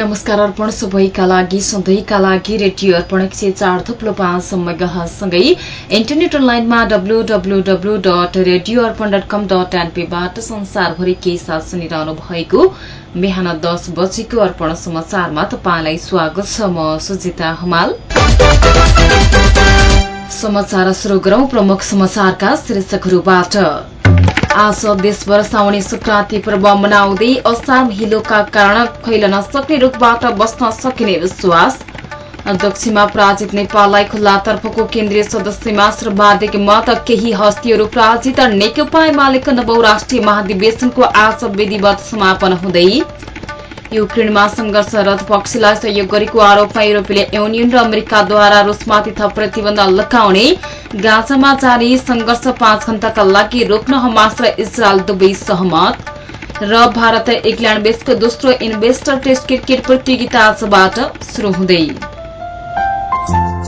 नमस्कार अर्पण सबैका लागि सधैँका लागि रेडियो अर्पण एक सय चार थुप्लो पाँच मेगासँगै इन्टरनेट अनलाइनमा W W W dot radio Arpan dot com dot एनपीबाट संसारभरि केही साथ सुनिरहनु भएको बिहान दस बजेको अर्पण समाचारमा तपाईँलाई स्वागत छ म सुजिता हमाल। समाचार शुरू गरौं प्रमुख समाचारका शीर्षकहरूबाट। आज देशभर साउने संक्रान्ति पर्व मनाउँदै असार हिलोका कारण फैलन सक्ने रूपबाट बस्न सकिने विश्वास। दक्षिणमा पराजित नेपाललाई खुल्लातर्फको केन्द्रीय सदस्यमा सर्वाधिक मत केही हस्तीहरू पराजित नेकपा एमालेको नवौं राष्ट्रिय महाधिवेशनको आज विधिवत समापन हुँदै युक्रेनमा संघर्षरत पक्षलाई सहयोग गरेको आरोपमा युरोपेली युनियन र अमेरिकाद्वारा रूसमाथि थप प्रतिबन्ध लगाउने गाँचामा जारी संघर्ष पाँच घण्टाका लागि रोक्न हमास र इजरायल दुवै सहमत। र भारत इंग्ल्याण्ड बीचको दोस्रो इन्भेस्टर टेस्ट क्रिकेट प्रतियोगिता आजबाट शुरू हुँदै।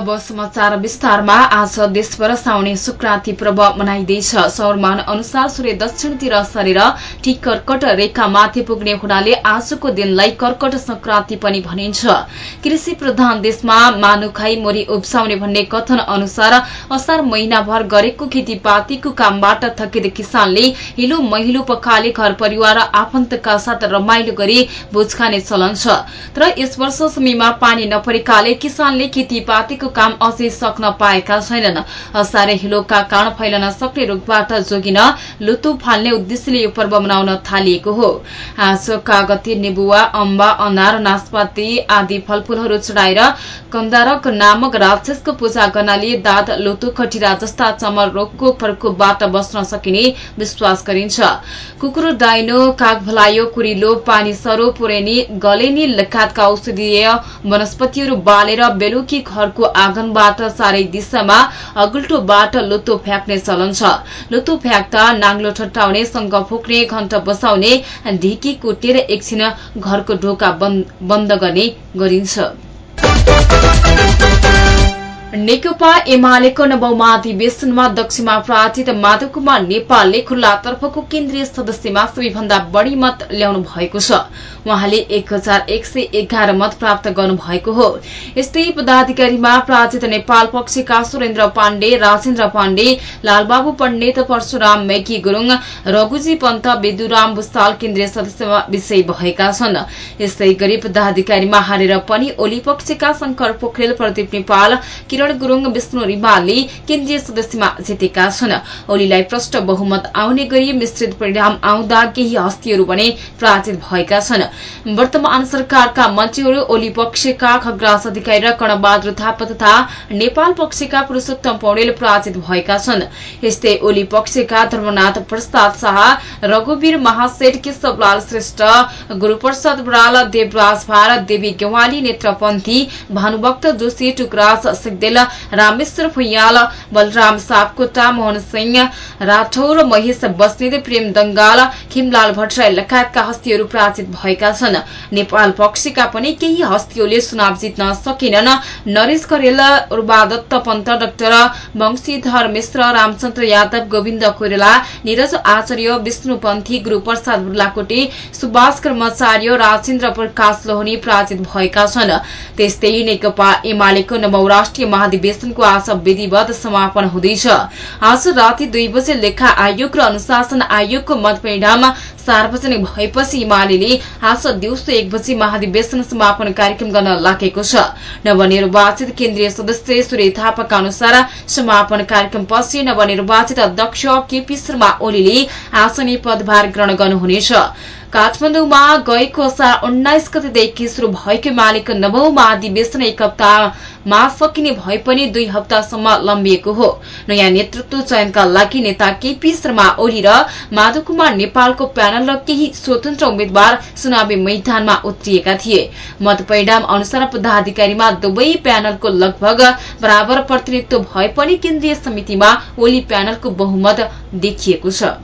अब समाचार विस्तारमा आज देशभर साउने संक्रान्ति पर्व मनाइँदैछ। सौरमान अनुसार सूर्य दक्षिणतिर सरेर ठिक कर्कट रेखा माथि पुग्ने हुनाले आजको दिनलाई कर्कट संक्रान्ति पनि भनिन्छ। कृषि प्रधान देशमा मानुखाई मोरी उब्साउने भन्ने कथन अनुसार असार महिनाभर गरेको खेतीपातीको कामबाट थकित किसानले हिलो महिलो पखाले घर परिवार र आफन्तका साथ रमाइलो गरी भोज खाने चलन छ। तर यस वर्ष समयमा पानी नपरेकाले किसानले खेतीपातीको काम अझै सक्न पाएका छैनन्। असारे हिलोका कारण फैलन सक्ने रोगबाट जोगिन लुतु फाल्ने उद्देश्यले यो पर्व मनाउन थालिएको हो। आज कागती नेबुवा अम्बा अनार नाशपाती आदि फलफूलहरू चढ़ाएर कन्दारक नामक राक्षसको पूजा गर्नाले दाँत लुतु खटिरा जस्ता चमर रोगको प्रकोपबाट बस्न सकिने विश्वास गरिन्छ। कुकुर डाइनो कागभलायो कुरिलो पानी सरो पुरेनी गलेनी लगायतका औषधीय वनस्पतिहरू बालेर बेलुकी घरको आँगनबाट चारै दिशामा अगुल्टोबाट लुतो फ्याँक्ने चलन छ। लुतो फ्याँक्दा नाङ्लो ठट्टाउने संघ फुक्ने घण्ट बसाउने ढिकी कुटेर एकछिन घरको ढोका बन्द गर्ने गरिन्छ। नेकपा एमालेको नवौं महाधिवेशनमा दक्षिणमा पराजित माधव कुमार नेपालले खुल्लातर्फको केन्द्रीय सदस्यमा सबैभन्दा बढ़ी मत ल्याउनु भएको छ। उहाँले एक हजार एक सय एघार मत प्राप्त गर्नु भएको हो। यस्तै पदाधिकारीमा पराजित नेपाल पक्षका सुरेन्द्र पाण्डे राजेन्द्र पाण्डे लालबाबु पण्डित परशुराम मेकी गुरूङ रघुजी पन्त विदुराम बुस्ताल केन्द्रीय सदस्यमा विषय भएका छन्। यसै गरी पदाधिकारीमा हारेर पनि ओली पक्षका शंकर पोखरेल प्रदीप नेपाल किरण गुरूङ विष्णु रिमालले केन्द्रीय सदस्यमा जितेका छन्। ओलीलाई प्रष्ट बहुमत आउने गरी मिश्रित परिणाम आउँदा केही हस्तीहरू भने पराजित भएका छन्। वर्तमान सरकारका मन्त्रीहरू ओली पक्षका खगराज अधिकारी र कर्णबहादुर थापा तथा नेपाल पक्षका पुरूषोत्तम पौडेल पराजित भएका छन्। यस्तै ओली पक्षका धर्मनाथ प्रसाद शाह रघुवीर महासेठ केशवलाल श्रेष्ठ गुरूप्रसाद बराल देवराज भारत देवी गेवाली नेत्रपन्थी भानुभक्त जोशी टुकराज सिग्देल पौडेल रामेश्वर भुइयाल बलराम सापकोटा मोहन सिंह राठौर महेश बस्नेत प्रेम दंगाल खिमलाल भट्टराई लगायतका हस्तीहरू पराजित भएका छन्। नेपाल पक्षका पनि केही हस्तीहरूले चुनाव जित्न सकेनन्। नरेश करेल उर्वादत्त पन्त डाक्टर वंशीधर मिश्र रामचन्द्र यादव गोविन्द कोइराला निरज आचार्य विष्णुपन्थी गुरूप्रसाद बुर्लाकोटी सुभाष कर्मचार्य राजेन्द्र प्रकाश लोहनी पराजित भएका छन्। त्यस्तै नेकपा एमालेको नवौं राष्ट्रिय महाधिवेशनको आज विधिवत समापन हुँदैछ। आज राति दुई बजे लेखा आयोग र अनुशासन आयोगको मतपरिणाम सार्वजनिक भएपछि हिमालीले आज दिउँसो एक बजी महाधिवेशन समापन कार्यक्रम गर्न लागेको छ। नवनिर्वाचित केन्द्रीय सदस्य सूर्य थापाका अनुसार समापन कार्यक्रमपछि नवनिर्वाचित अध्यक्ष केपी शर्मा ओलीले आसनी पदभार ग्रहण गर्नुहुनेछ। काठमाडौँमा गएको असार उन्नाइस गतेदेखि शुरू भएको मालिक नवौं महाधिवेशन एक हप्तामा सकिने भए पनि दुई हप्तासम्म लम्बिएको हो। नयाँ नेतृत्व चयनका लागि नेता केपी शर्मा ओली र माधव कुमार नेपालको प्यानल र केही स्वतन्त्र उम्मेद्वार चुनावी मैदानमा उत्रिएका थिए। मत परिणाम अनुसार पदाधिकारीमा दुवै प्यानलको लगभग बराबर प्रतिनिधित्व भए पनि केन्द्रीय समितिमा ओली प्यानलको बहुमत देखिएको छ।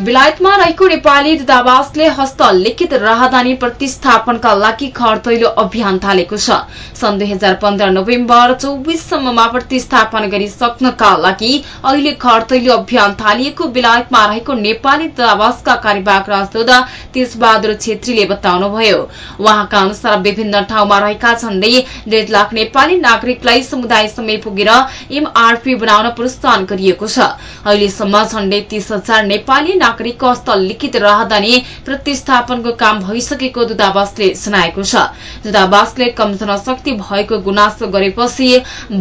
बेलायतमा रहेको नेपाली दूतावासले हस्तलिखित राहदानी प्रतिस्थापनका लागि खरतैलो अभियान थालेको छ। सन् दुई हजार पन्ध्र नोभेम्बर चौबिससम्ममा प्रतिस्थापन गरिसक्नका लागि अहिले खरतैलो अभियान थालिएको बेलायतमा रहेको नेपाली दूतावासका कार्यवाहक राजदूत तेजबहादुर छेत्रीले बताउनुभयो। उहाँका अनुसार विभिन्न ठाउँमा रहेका झण्डै डेढ लाख नेपाली नागरिकलाई समुदाय समय पुगेर एमआरपी बनाउन प्रोत्साहन गरिएको छ। अहिलेसम्म झण्डै तीस हजार नेपाली नागरिकको हस्तलिखित राहदानी प्रतिस्थापनको काम भइसकेको दूतावासले जनाएको छ। दूतावासले कम जनशक्ति भएको गुनासो गरेपछि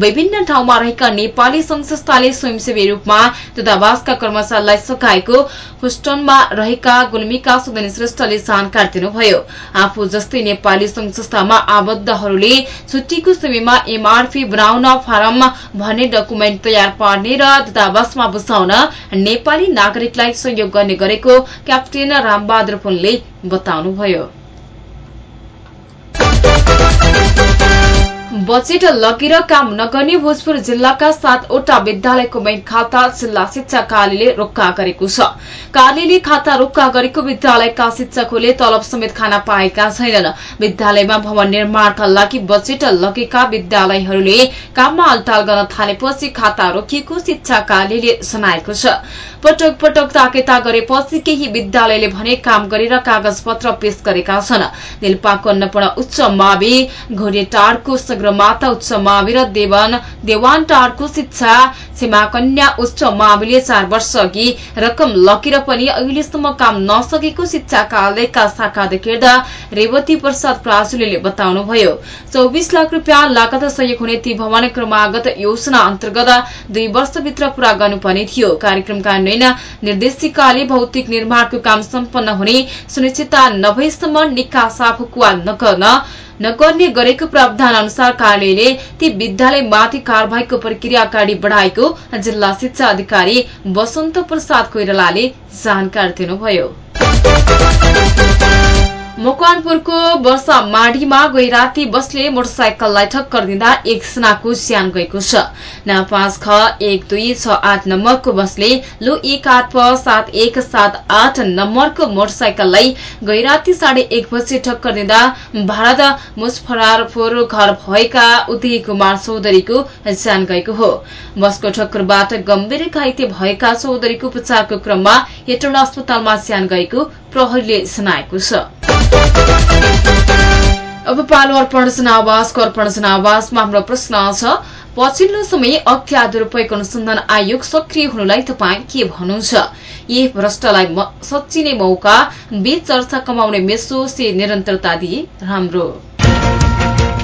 विभिन्न ठाउँमा रहेका नेपाली संस्थाले स्वयंसेवी रूपमा दूतावासका कर्मचारीलाई सघाएको हुस्टनमा रहेका गुल्मीका सुदन श्रेष्ठले जानकारी दिनुभयो। आफू जस्तै नेपाली संघ संस्थामा आबद्धहरूले छुट्टीको समयमा एमआरपी बनाउन फारम भन्ने डकुमेन्ट तयार पार्ने र दूतावासमा बुझाउन नेपाली नागरिकलाई सहयोग गर्ने गरेको क्याप्टेन रामबहादुर पुनले बताउनुभयो। बजेट लगेर काम नगर्ने भोजपुर जिल्लाका सातवटा विद्यालयको बैंक खाता जिल्ला शिक्षा कार्यालयले रोक्का गरेको छ। कार्यालयले खाता रोक्का गरेको विद्यालयका शिक्षकहरूले तलब समेत खान पाएका छैनन्। विद्यालयमा भवन निर्माणका लागि बजेट लगेका विद्यालयहरूले काममा अल्टाल गर्न थालेपछि खाता रोकिएको शिक्षा कार्यालयले जनाएको छ। पटक पटक ताकेता गरेपछि केही विद्यालयले भने काम गरेर कागज पत्र पेश गरेका छन्। दिल्पाको अन्नपूर्ण उच्च मावि सगरमाथा उच्च मावि र देवान टारको शिक्षा। सीमाकन्या उच्च माविले चार वर्ष अघि रकम लकेर पनि अहिलेसम्म काम नसकेको शिक्षा कार्यालयका शाखा अधिकृता रेवती प्रसाद प्राजुलीले बताउनुभयो। चौबिस लाख रूपियाँ लागत सहयोग हुने ती भवन क्रमागत योजना अन्तर्गत दुई वर्षभित्र पूरा गर्नुपर्ने थियो। कार्यक्रमका कार्यान्वयन निर्देशिकाले भौतिक निर्माणको काम सम्पन्न हुने सुनिश्चितता नभएसम्म निकासा फुकुवा नगर्न नगर्ने गरेको प्रावधान अनुसार कार्यालयले ती विद्यालयमाथि कार्यवाहीको प्रक्रिया अगाडि बढ़ाएको जिल्ला शिक्षा अधिकारी वसन्त प्रसाद कोइरालाले जानकारी दिनुभयो। मकवानपुरको वर्षा माडीमा गई राती बसले मोटरसाइकललाई ठक्कर दिँदा एकजनाको ज्यान गएको छ। न पाँच ख एक दुई छ आठ नम्बरको बसले लो एक आठ प सात एक सात आठ नम्बरको मोटरसाइकललाई गई राती साढे एक बजे ठक्कर दिँदा भारत मुजफरारपुर घर भएका उदय कुमार चौधरीको ज्यान गएको हो। बसको ठक्करबाट गम्भीर घाइते भएका चौधरीको उपचारको क्रममा हेटौँडा अस्पतालमा ज्यान गएको प्रहरीले जनाएको छ। अब पालो अर्पण जनावासको अर्पण जनावासमा हाम्रो प्रश्न छ। पछिल्लो समय अख्या दुरूपयोग अनुसन्धान आयोग सक्रिय हुनुलाई तपाईँ के भन्नुहुन्छ? ए भ्रष्टलाई सच्चिने मौका बे चर्चा कमाउने मेसो से निरन्तरता दिए राम्रो।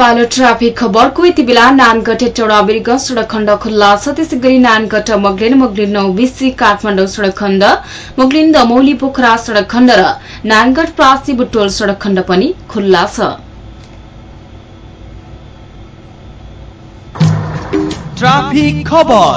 पालो ट्राफिक खबरको यति बेला नानगढ बिर्ग सड़क खण्ड खुल्ला। छ त्यसै गरी नानगढ मगलिन मगलिन नौ बिसी काठमाडौँ सड़क खण्ड। मगलिन दमौली पोखरा सड़क खण्ड र नानगढ प्रासी बुटोल सड़क खण्ड पनि खुल्ला छ। ट्राफिक खबर।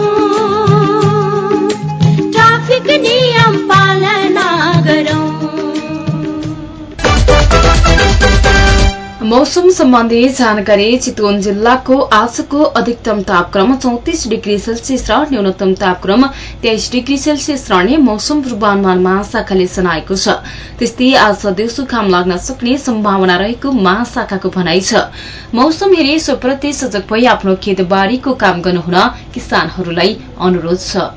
मौसम सम्बन्धी जानकारी चितवन जिल्लाको आजको अधिकतम तापक्रम चौतिस डिग्री सेल्सियस र न्यूनतम तापक्रम तेइस डिग्री सेल्सियस रहने मौसम पूर्वानुमान महाशाखाले जनाएको छ। त्यस्तै आज दिउँसो घाम लाग्न सक्ने सम्भावना रहेको महाशाखाको भनाइ छ। मौसम हेरी स्वप्रति सजग भई आफ्नो खेतबारीको काम गर्नुहुन किसानहरूलाई अनुरोध छ।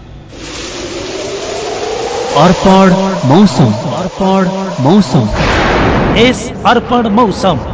अर्पण मौसम। अर्पण मौसम। यस अर्पण मौसम।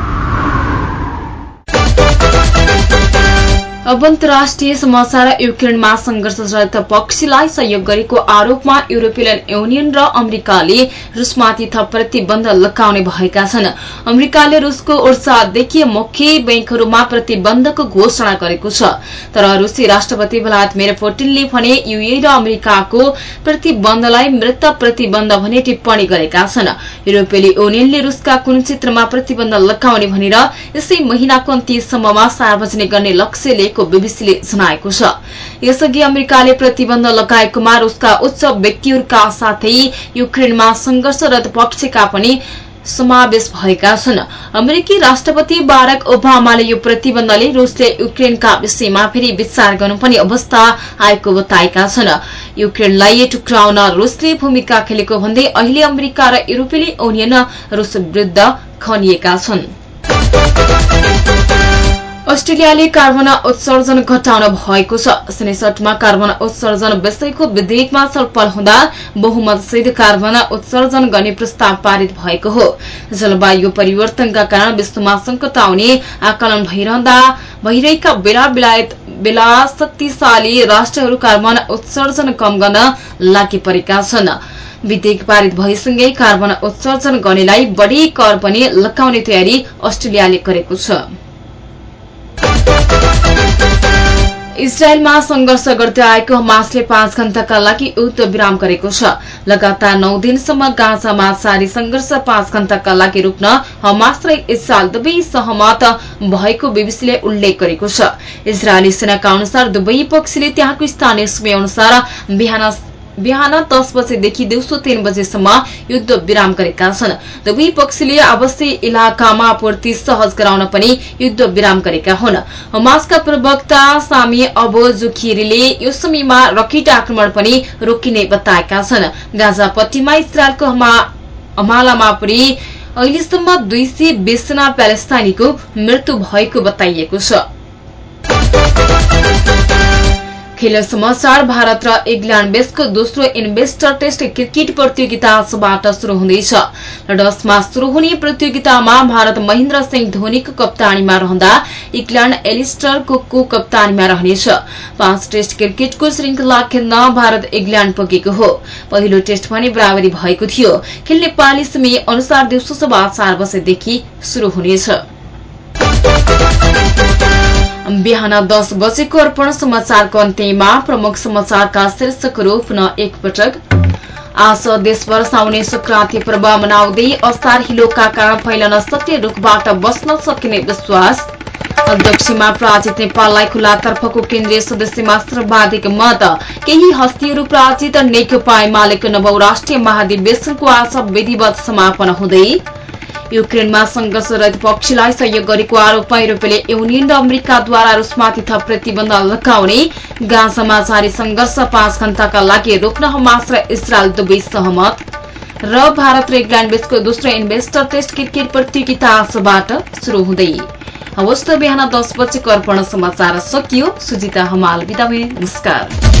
अब अन्तर्राष्ट्रिय समाचार युक्रेनमा संघर्षरत पक्षलाई सहयोग गरेको आरोपमा युरोपियन युनियन र अमेरिकाले रूसमाथि थप प्रतिबन्ध लगाउने भएका छन्। अमेरिकाले रूसको ऊर्जादेखि मुख्य बैंकहरूमा प्रतिबन्धको घोषणा गरेको छ। तर रूसी राष्ट्रपति भ्लादिमिर पुटिनले भने युए र अमेरिकाको प्रतिबन्धलाई मृत प्रतिबन्ध भने टिप्पणी गरेका छन्। युरोपियन युनियनले रूसका कुन क्षेत्रमा प्रतिबन्ध लगाउने भनेर यसै महिनाको अन्त्यसम्ममा सार्वजनिक गर्ने लक्ष्य गरेको बीबीसीले जनाएको छ। यसअघि अमेरिकाले प्रतिबन्ध लगाएकोमा रूसका उच्च व्यक्तिहरूका साथै युक्रेनमा संघर्षरत पक्षका पनि समावेश भएका छन्। अमेरिकी राष्ट्रपति बारक ओबामाले यो प्रतिबन्धले रूसले युक्रेनका विषयमा फेरि विचार गर्नुपर्ने अवस्था आएको बताएका छन्। युक्रेनलाई टुक्राउन रूसले भूमिका खेलेको भन्दै अहिले अमेरिका र युरोपेली युनियन रूस विरूद्ध खनिएका छन्। अस्ट्रेलियाले कार्बन उत्सर्जन घटाउन भएको छ। सेनेसटमा कार्बन उत्सर्जन विषयको विधेयकमा छलफल हुँदा बहुमतसित कार्बन उत्सर्जन गर्ने प्रस्ताव पारित भएको हो। जलवायु परिवर्तनका कारण विश्वमा संकट आउने आकलन भइरहँदा भइरहेका बेला बेलायत बेला शक्तिशाली राष्ट्रहरू कार्बन उत्सर्जन कम गर्न लागि परेका छन्। विधेयक पारित भएसँगै कार्बन उत्सर्जन गर्नेलाई बढ़ी कर पनि लगाउने तयारी अस्ट्रेलियाले गरेको छ। इजरायलमा संघर्ष गर्दै आएको हमासले पाँच घण्टाका लागि युद्ध विराम गरेको छ। लगातार नौ दिनसम्म गाँजामा जारी संघर्ष पाँच घण्टाका लागि रोक्न हमास र इजरायल दुवै सहमत भएको बीबीसीले उल्लेख गरेको छ। इजरायली सेनाका अनुसार दुवै पक्षले त्यहाँको स्थानीय समय अनुसार बिहान बिहान दस बजेदेखि दिउँसो तीन बजेसम्म युद्ध विराम गरेका छन्। दुवै पक्षले आवश्यक इलाकामा आपूर्ति सहज गराउन पनि युद्ध विराम गरेका हुन्। हमासका प्रवक्ता सामी अबो जुखिरीले यो समयमा रकेट आक्रमण पनि रोकिने बताएका छन्। गाजापट्टीमा इजरायलको हमालामा पनि अहिलेसम्म दुई सय बीसजना प्यालेस्तानीको मृत्यु भएको बताइएको छ। खेल समाचार भारत र इङ्ल्याण्ड बीचको दोस्रो इन्भेस्टर टेस्ट क्रिकेट प्रतियोगिता आजबाट शुरू हुँदैछ। लडसमा शुरू हुने प्रतियोगितामा भारत महेन्द्र सिंह धोनीको कप्तानीमा रहँदा इङ्ल्याण्ड एलिस्टर कुकको कप्तानीमा रहनेछ। पाँच टेस्ट क्रिकेटको श्रृंखला खेल्न भारत इङ्ल्याण्ड पुगेको हो। पहिलो टेस्ट भने बराबरी भएको थियो। खेल नेपाली समय अनुसार दिउँसो सभा चार बजेदेखि शुरू हुनेछ। बिहान दस बजेको अर्पण समाचारको अन्त्यमा प्रमुख समाचारका शीर्षकहरू पुनः एकपटक आज देशभर साउने संक्रान्ति पर्व मनाउँदै असार हिलोका कारण फैलन सक्ने रूखबाट बस्न सकिने विश्वास। दक्षिणमा पराजित नेपाललाई खुल्लातर्फको केन्द्रीय सदस्यमा सर्वाधिक मत। केही हस्तीहरू पराजित नेकपा एमालेको नवौ राष्ट्रिय महाधिवेशनको आज विधिवत समापन हुँदै युक्रेनमा संघर्षरत पक्षलाई सहयोग गरेको आरोपमा युरोपेली युनियन र अमेरिकाद्वारा रूसमाथि थप प्रतिबन्ध लगाउने गाँसामा जारी संघर्ष पाँच घण्टाका लागि रोक्न हमास र इजरायल दुवै सहमत। र भारत र इङ्ल्याण्ड बीचको दोस्रो इन्भेस्टर टेस्ट क्रिकेट प्रतियोगिता आजबाट शुरू हुँदै। हवस् त बिहान दस बजेको अर्पण समाचार सकियो। सुजिता हमाल बिदा नमस्कार।